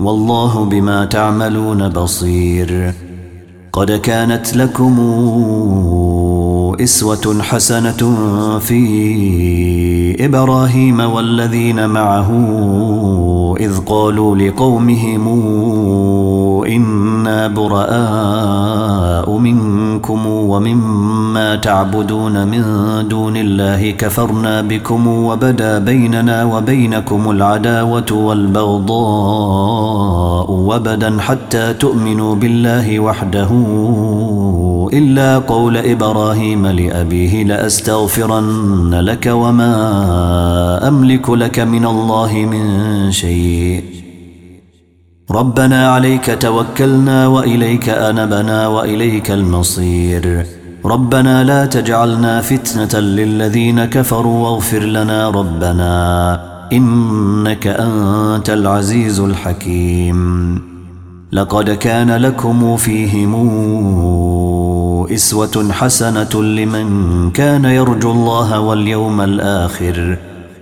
والله بما تعملون بصير. قد كانت لكم إسوة حسنة في إبراهيم والذين معه إذ قالوا لقومهم إنا براء منكم. ومما تعبدون من دون الله كفرنا بكم وبدا بيننا وبينكم العداوة والبغضاء وبدا حتى تؤمنوا بالله وحده إلا قول إبراهيم لأبيه لأستغفرن لك وما أملك لك من الله من شيء. ربنا عليك توكلنا وإليك أنبنا وإليك المصير. ربنا لا تجعلنا فتنة للذين كفروا واغفر لنا ربنا إنك أنت العزيز الحكيم. لقد كان لكم فيهم إسوة حسنة لمن كان يرجو الله واليوم الآخر.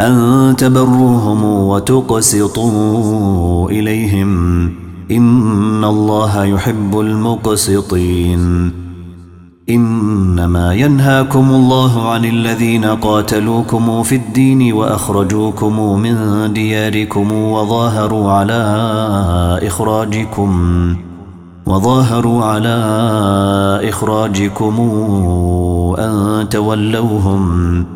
أن تبروهم وتقسطوا إليهم إن الله يحب المقسطين. إنما ينهاكم الله عن الذين قاتلوكم في الدين وأخرجوكم من دياركم وظاهروا على إخراجكم وظاهروا على إخراجكم أن تولوهم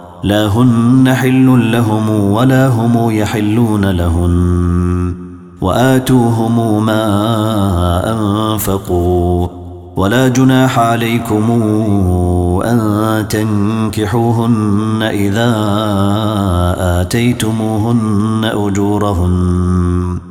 لا هن حل لهم ولا هم يحلون لهن وآتوهم ما أنفقوا ولا جناح عليكم أن تنكحوهن إذا آتيتموهن أجورهن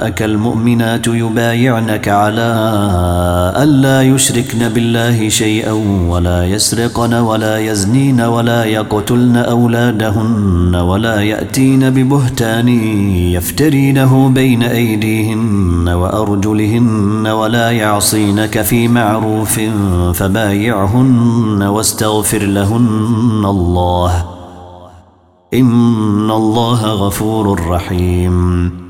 جاءك المؤمنات يبايعنك على ألا يشركن بالله شيئا ولا يسرقن ولا يزنين ولا يقتلن أولادهن ولا يأتين ببهتان يفترينه بين أيديهن وأرجلهن ولا يعصينك في معروف فبايعهن واستغفر لهن الله إن الله غفور رحيم